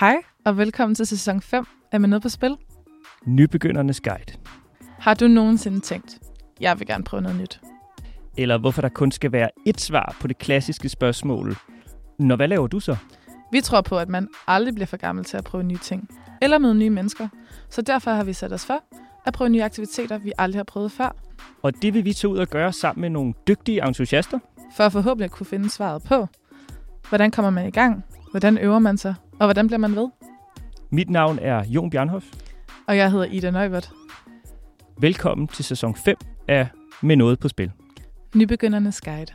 Hej, og velkommen til sæson 5 af Med Noget på Spil. Nybegyndernes guide. Har du nogensinde tænkt, jeg vil gerne prøve noget nyt? Eller hvorfor der kun skal være ét svar på det klassiske spørgsmål. Nå, hvad laver du så? Vi tror på, at man aldrig bliver for gammel til at prøve nye ting. Eller møde nye mennesker. Så derfor har vi sat os for at prøve nye aktiviteter, vi aldrig har prøvet før. Og det vil vi tage ud og gøre sammen med nogle dygtige entusiaster. For at forhåbentlig at kunne finde svaret på, hvordan kommer man i gang, hvordan øver man sig, og hvordan bliver man ved. Mit navn er Jon Bjørnhoff. Og jeg hedder Ida Nøjbert. Velkommen til sæson 5 af Med Noget på Spil. Nybegyndernes Guide.